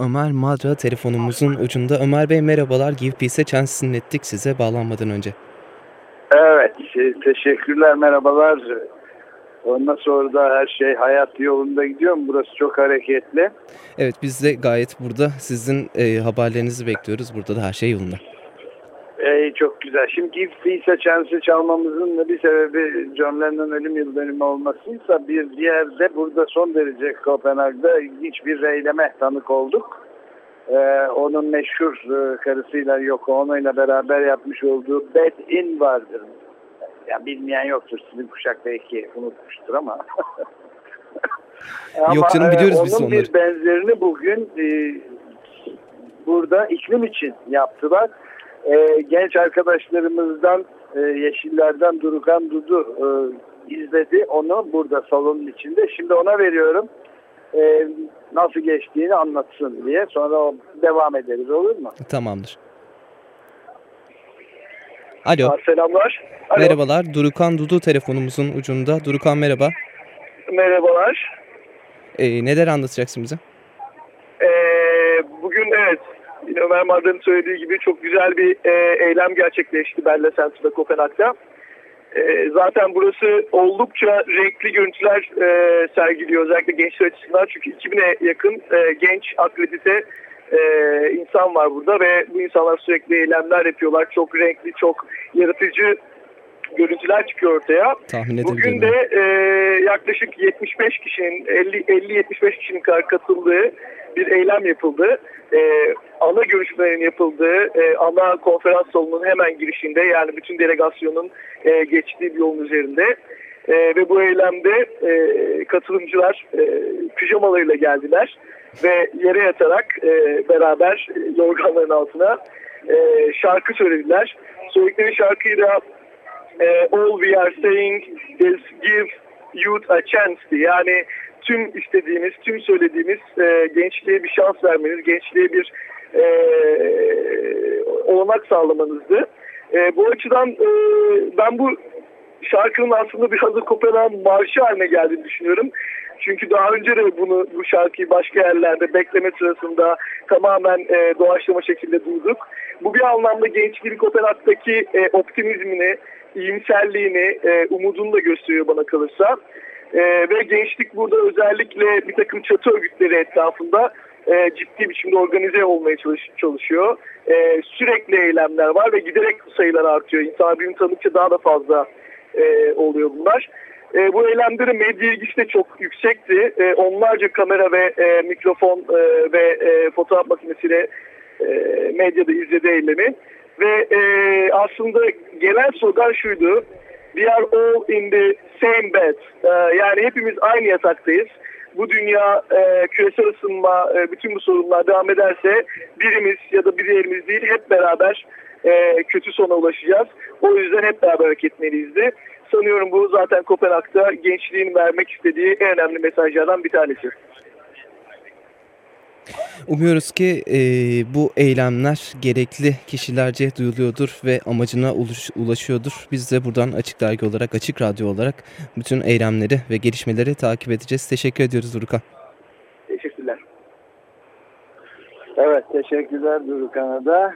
Ömer Madra telefonumuzun ucunda. Ömer Bey merhabalar. Give Peace'e chance ettik size bağlanmadan önce. Evet, şey, teşekkürler, merhabalar. Ondan sonra da her şey hayat yolunda gidiyor mu? Burası çok hareketli. Evet, biz de gayet burada sizin e, haberlerinizi bekliyoruz. Burada da her şey yolunda. Ee, çok güzel. Şimdi Give Peace'e Chance'ı çalmamızın da bir sebebi John Lennon ölüm yıl dönümü olmasıysa bir diğer de burada son derece Kopenhag'da ilginç bir eyleme tanık olduk. Ee, onun meşhur e, karısıyla Yoko Ono ile beraber yapmış olduğu Bed In vardır. Yani bilmeyen yoktur. Sizin kuşak belki unutmuştur ama. Yok canım biliyoruz e, biz onun onları. bir benzerini bugün e, burada iklim için yaptılar. E, genç arkadaşlarımızdan e, Yeşillerden Durukan Dudu e, izledi onu burada salonun içinde. Şimdi ona veriyorum. E, nasıl geçtiğini anlatsın diye. Sonra devam ederiz olur mu? Tamamdır. Alo. Aa, Selamlar. Alo. Merhabalar. Durukan Dudu telefonumuzun ucunda. Durukan merhaba. Merhabalar. E, neler anlatacaksın bize? Ee, bugün evet yine Ömer Madra'nın söylediği gibi çok güzel bir e, eylem gerçekleşti Bella Center'da Kopenhag'da. E, zaten burası oldukça renkli görüntüler e, sergiliyor özellikle gençler açısından çünkü 2000'e yakın e, genç akredite e, insan var burada ve bu insanlar sürekli eylemler yapıyorlar. Çok renkli, çok yaratıcı görüntüler çıkıyor ortaya. Tahmin Bugün de e, yaklaşık 75 kişinin 50-75 kişinin kadar katıldığı bir eylem yapıldı. E, ana görüşmelerin yapıldığı e, ana konferans salonunun hemen girişinde yani bütün delegasyonun e, geçtiği bir yolun üzerinde. E, ve bu eylemde e, katılımcılar e, pijamalarıyla geldiler ve yere yatarak e, beraber e, yorganların altına e, şarkı söylediler. Söyledikleri şarkıyı da e, all we are saying is give youth a chance'ti. Yani tüm istediğimiz, tüm söylediğimiz e, gençliğe bir şans vermeniz, gençliğe bir e, olanak sağlamanızdı. E, bu açıdan e, ben bu şarkının aslında biraz da Kopenhag marşı haline geldiğini düşünüyorum. Çünkü daha önce de bunu bu şarkıyı başka yerlerde bekleme sırasında tamamen e, doğaçlama şekilde duyduk. Bu bir anlamda gençliğin Kopenhag'daki e, optimizmini, iyimserliğini, e, umudunu da gösteriyor bana kalırsa. E, ve gençlik burada özellikle bir takım çatı örgütleri etrafında e, ciddi biçimde organize olmaya çalış, çalışıyor. E, sürekli eylemler var ve giderek sayılar artıyor. İnsanlar birbirini tanıdıkça daha da fazla e, oluyor bunlar. E, bu eylemlerin medya ilgisi de çok yüksekti. E, onlarca kamera ve e, mikrofon e, ve e, fotoğraf makinesiyle e, medyada izledi eylemi. Ve e, aslında genel slogan şuydu. We are all in the same bed. E, yani hepimiz aynı yataktayız. Bu dünya e, küresel ısınma, e, bütün bu sorunlar devam ederse birimiz ya da bir değil hep beraber e, kötü sona ulaşacağız. O yüzden hep beraber hareket etmeliyizdi. Sanıyorum bu zaten Kopenhag'da gençliğin vermek istediği en önemli mesajlardan bir tanesi. Umuyoruz ki e, bu eylemler gerekli kişilerce duyuluyordur ve amacına uluş- ulaşıyordur. Biz de buradan Açık Dergi olarak, Açık Radyo olarak bütün eylemleri ve gelişmeleri takip edeceğiz. Teşekkür ediyoruz Durukan. Teşekkürler. Evet teşekkürler Durukan'a da.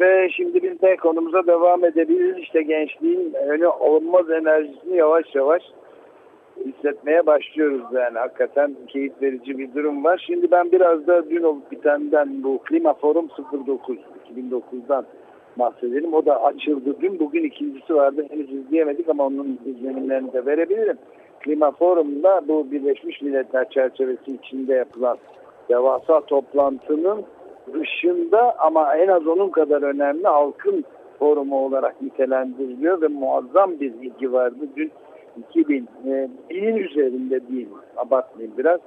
Ve- şimdi biz de konumuza devam edebiliriz. İşte gençliğin önü olmaz enerjisini yavaş yavaş hissetmeye başlıyoruz yani. Hakikaten keyif verici bir durum var. Şimdi ben biraz da dün olup bitenden bu Klima Forum 09 2009'dan bahsedelim. O da açıldı dün. Bugün ikincisi vardı. Henüz izleyemedik ama onun izlenimlerini de verebilirim. Klima Forum'da bu Birleşmiş Milletler çerçevesi içinde yapılan devasa toplantının dışında ama en az onun kadar önemli halkın forumu olarak nitelendiriliyor ve muazzam bir ilgi vardı. Dün 2000 e, binin üzerinde değil abartmayayım biraz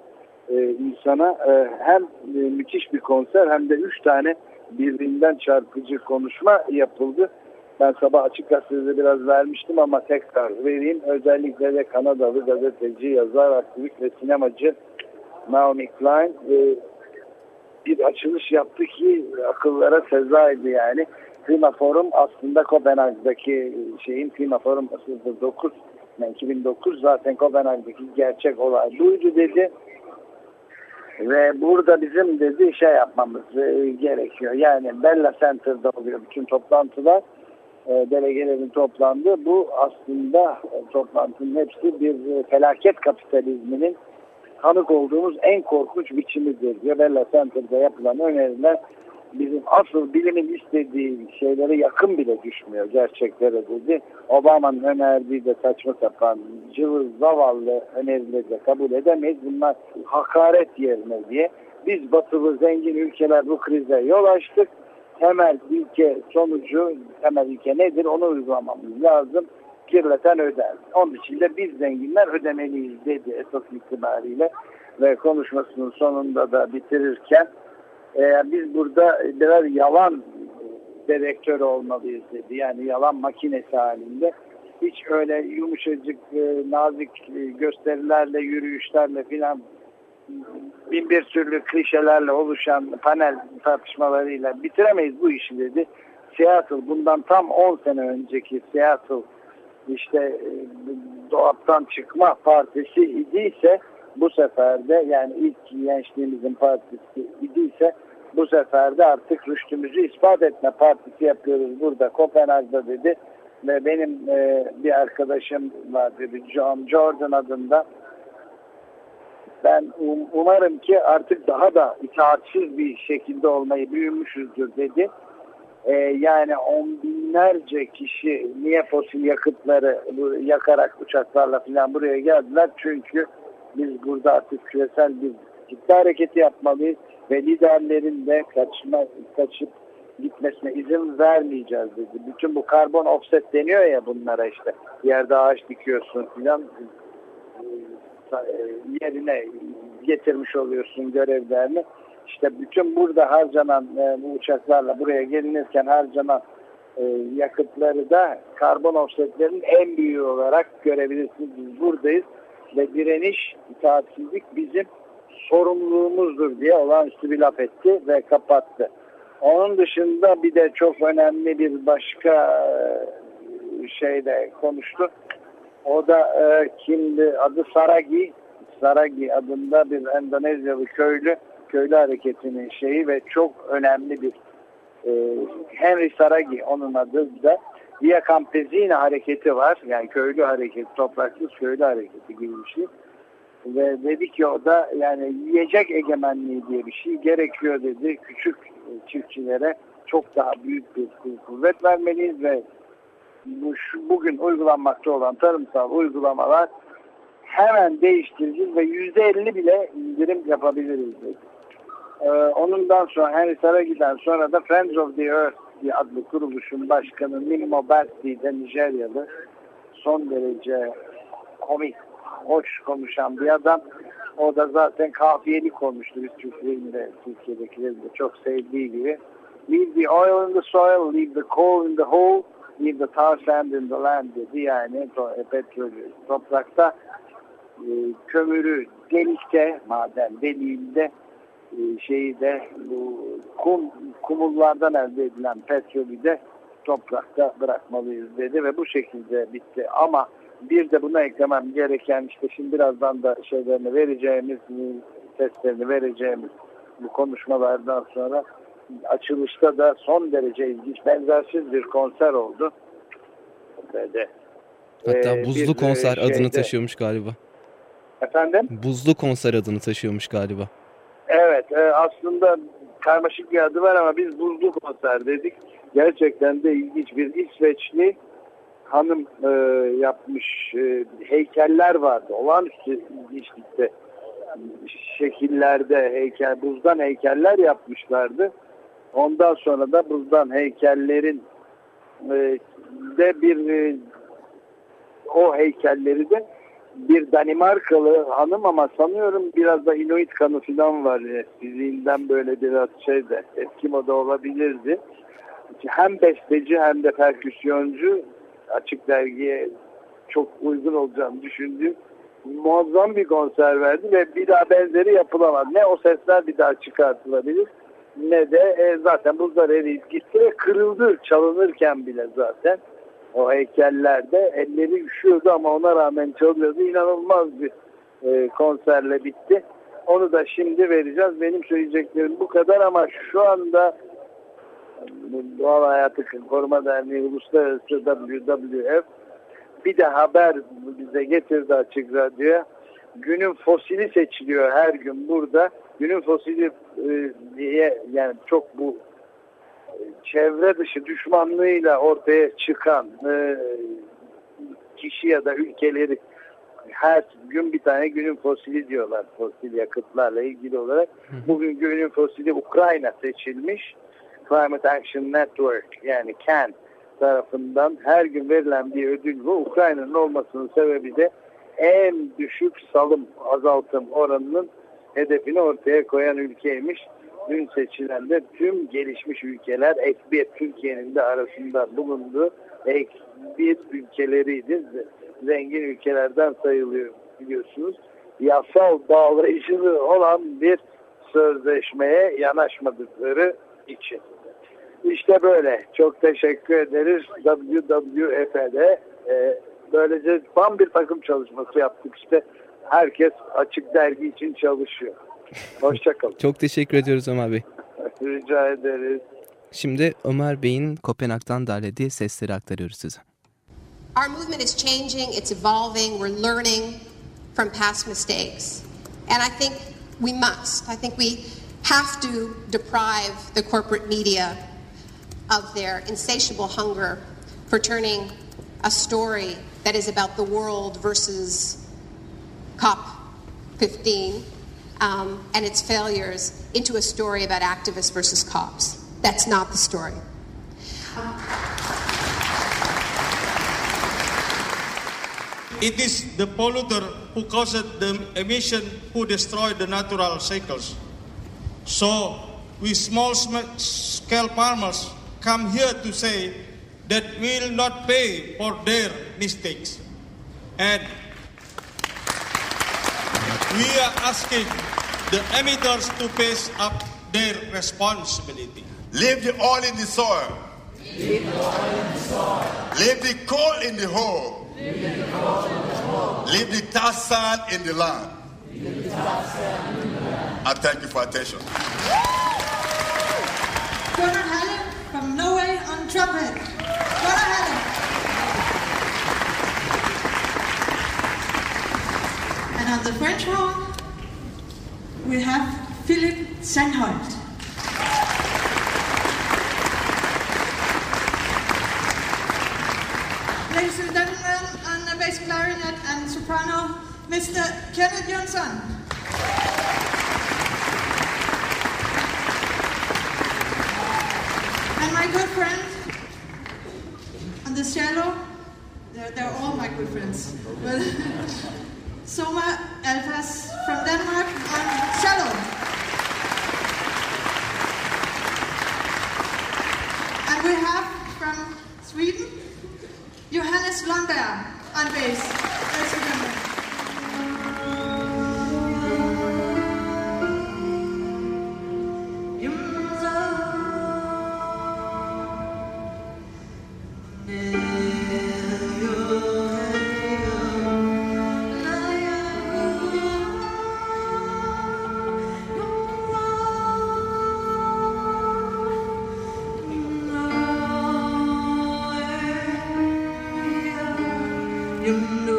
e, insana e, hem e, müthiş bir konser hem de üç tane birbirinden çarpıcı konuşma yapıldı. Ben sabah açık gazetede biraz vermiştim ama tekrar vereyim. Özellikle de Kanadalı gazeteci, yazar, aktivist ve sinemacı Naomi Klein e, bir açılış yaptı ki akıllara sezaydı yani. Klima Forum aslında Kopenhag'daki şeyin Klima Forum 09 yani 2009 zaten Kopenhag'daki gerçek olay buydu dedi. Ve burada bizim dedi şey yapmamız e, gerekiyor. Yani Bella Center'da oluyor bütün toplantılar. E, delegelerin toplandığı. Bu aslında e, toplantının hepsi bir felaket kapitalizminin tanık olduğumuz en korkunç biçimidir diyor. Bella Center'da yapılan öneriler bizim asıl bilimin istediği şeylere yakın bile düşmüyor gerçeklere dedi. Obama'nın önerdiği de saçma sapan cıvır zavallı önerileri de kabul edemeyiz. Bunlar hakaret yerine diye. Biz batılı zengin ülkeler bu krize yol açtık. Temel ülke sonucu, temel ülke nedir onu uygulamamız lazım. Kirleten öder. Onun için de biz zenginler ödemeliyiz dedi esas itibariyle. Ve konuşmasının sonunda da bitirirken e, biz burada biraz yalan dedektör olmalıyız dedi. Yani yalan makinesi halinde. Hiç öyle yumuşacık, e, nazik e, gösterilerle, yürüyüşlerle filan bin bir türlü klişelerle oluşan panel tartışmalarıyla bitiremeyiz bu işi dedi. Seattle bundan tam 10 sene önceki Seattle işte e, dolaptan çıkma partisi idiyse bu sefer de yani ilk gençliğimizin partisi idiyse bu sefer de artık rüştümüzü ispat etme partisi yapıyoruz burada Kopenhag'da dedi. Ve benim e, bir arkadaşım var dedi John Jordan adında. Ben um, umarım ki artık daha da itaatsiz bir şekilde olmayı büyümüşüzdür dedi. E, yani on binlerce kişi niye fosil yakıtları yakarak uçaklarla falan buraya geldiler? Çünkü biz burada artık küresel bir kitle hareketi yapmalıyız ve liderlerin de kaçma, kaçıp gitmesine izin vermeyeceğiz dedi. Bütün bu karbon offset deniyor ya bunlara işte. Yerde ağaç dikiyorsun filan e, yerine getirmiş oluyorsun görevlerini. İşte bütün burada harcanan e, bu uçaklarla buraya gelinirken harcanan e, yakıtları da karbon offsetlerin en büyüğü olarak görebilirsiniz. Biz buradayız ve direniş, itaatsizlik bizim sorumluluğumuzdur diye olağanüstü bir laf etti ve kapattı. Onun dışında bir de çok önemli bir başka e, şeyde konuştu. O da e, kimdi? Adı Saragi. Saragi adında bir Endonezyalı köylü. Köylü hareketinin şeyi ve çok önemli bir e, Henry Saragi onun adı da Via Campesina hareketi var. Yani köylü hareketi, topraksız köylü hareketi gibi bir şey. Ve dedi ki o da yani yiyecek egemenliği diye bir şey gerekiyor dedi. Küçük çiftçilere çok daha büyük bir kuvvet vermeliyiz ve bu, şu, bugün uygulanmakta olan tarımsal uygulamalar hemen değiştireceğiz ve yüzde elli bile indirim yapabiliriz dedi. Ee, onundan sonra Henry Saragi'den sonra da Friends of the Earth adlı kuruluşun başkanı Nimmo Basti de Nijeryalı son derece komik hoş konuşan bir adam. O da zaten kafiyeli konuştu. Biz Türklerin de Türkiye'dekilerin de çok sevdiği gibi. Leave the oil in the soil, leave the coal in the hole, leave the tar sand in the land dedi. Yani e, petrolü toprakta, e, kömürü delikte, maden deliğinde, e, şeyi de bu kum, kumullardan elde edilen petrolü de toprakta bırakmalıyız dedi ve bu şekilde bitti. Ama bir de buna eklemem gereken işte şimdi birazdan da şeylerini vereceğimiz, testlerini vereceğimiz bu konuşmalardan sonra açılışta da son derece ilginç, benzersiz bir konser oldu. Böyle, Hatta e, buzlu bir, konser şeyde, adını taşıyormuş galiba. Efendim? Buzlu konser adını taşıyormuş galiba. Evet, e, aslında karmaşık bir adı var ama biz buzlu konser dedik. Gerçekten de ilginç bir İsveçli hanım e, yapmış e, heykeller vardı. Olağanüstü ilginçlikte şekillerde heykel, buzdan heykeller yapmışlardı. Ondan sonra da buzdan heykellerin e, de bir e, o heykelleri de bir Danimarkalı hanım ama sanıyorum biraz da Inuit kanı falan var. E, fiziğinden böyle biraz şey de Eskimo'da olabilirdi. Hem besteci hem de perküsyoncu açık dergiye çok uygun olacağını düşündüğüm muazzam bir konser verdi ve bir daha benzeri yapılamaz. Ne o sesler bir daha çıkartılabilir ne de e, zaten buzlar eriyip gitti ve kırıldı çalınırken bile zaten o heykellerde elleri üşüyordu ama ona rağmen çalıyordu. İnanılmaz bir e, konserle bitti. Onu da şimdi vereceğiz. Benim söyleyeceklerim bu kadar ama şu anda Doğal Hayatı Koruma Derneği Uluslararası WWF bir de haber bize getirdi açık radyoya. Günün fosili seçiliyor her gün burada. Günün fosili e, diye yani çok bu e, çevre dışı düşmanlığıyla ortaya çıkan e, kişi ya da ülkeleri her gün bir tane günün fosili diyorlar fosil yakıtlarla ilgili olarak. Bugün günün fosili Ukrayna seçilmiş. Climate Action Network yani CAN tarafından her gün verilen bir ödül bu. Ukrayna'nın olmasının sebebi de en düşük salım azaltım oranının hedefini ortaya koyan ülkeymiş. Dün seçilen de tüm gelişmiş ülkeler ek Türkiye'nin de arasında bulunduğu ek bir ülkeleriydi. Zengin ülkelerden sayılıyor biliyorsunuz. Yasal bağlayıcılığı olan bir sözleşmeye yanaşmadıkları için. İşte böyle. Çok teşekkür ederiz WWF'de. E, böylece tam bir takım çalışması yaptık işte. Herkes açık dergi için çalışıyor. Hoşçakalın. Çok teşekkür ediyoruz Ömer Bey. Rica ederiz. Şimdi Ömer Bey'in Kopenhag'dan derlediği sesleri aktarıyoruz size. Our movement is changing, it's evolving, we're learning from past mistakes. And I think we must. I think we have to deprive the corporate media of their insatiable hunger for turning a story that is about the world versus COP15 um, and its failures into a story about activists versus cops. That's not the story. It is the polluter who caused the emission who destroy the natural cycles. So, we small scale farmers come here to say that we will not pay for their mistakes. And we are asking the emitters to face up their responsibility. Leave the oil in the soil. Leave the oil in the soil. Leave the coal in the hole. Leave the coal in the hole. Leave the tar sand in the land. Leave the tar sand in the land. I thank you for attention. Gunnar Halle from Norway on trumpet. And on the French horn, we have Philip Sandholt. Ladies and gentlemen, on the bass clarinet and soprano, Mr. Kenneth Johnson. And my good friend on they're, they're all my good friends. But Soma Elfas from Denmark on cello. And we have from Sweden, Johannes Lundberg on bass. những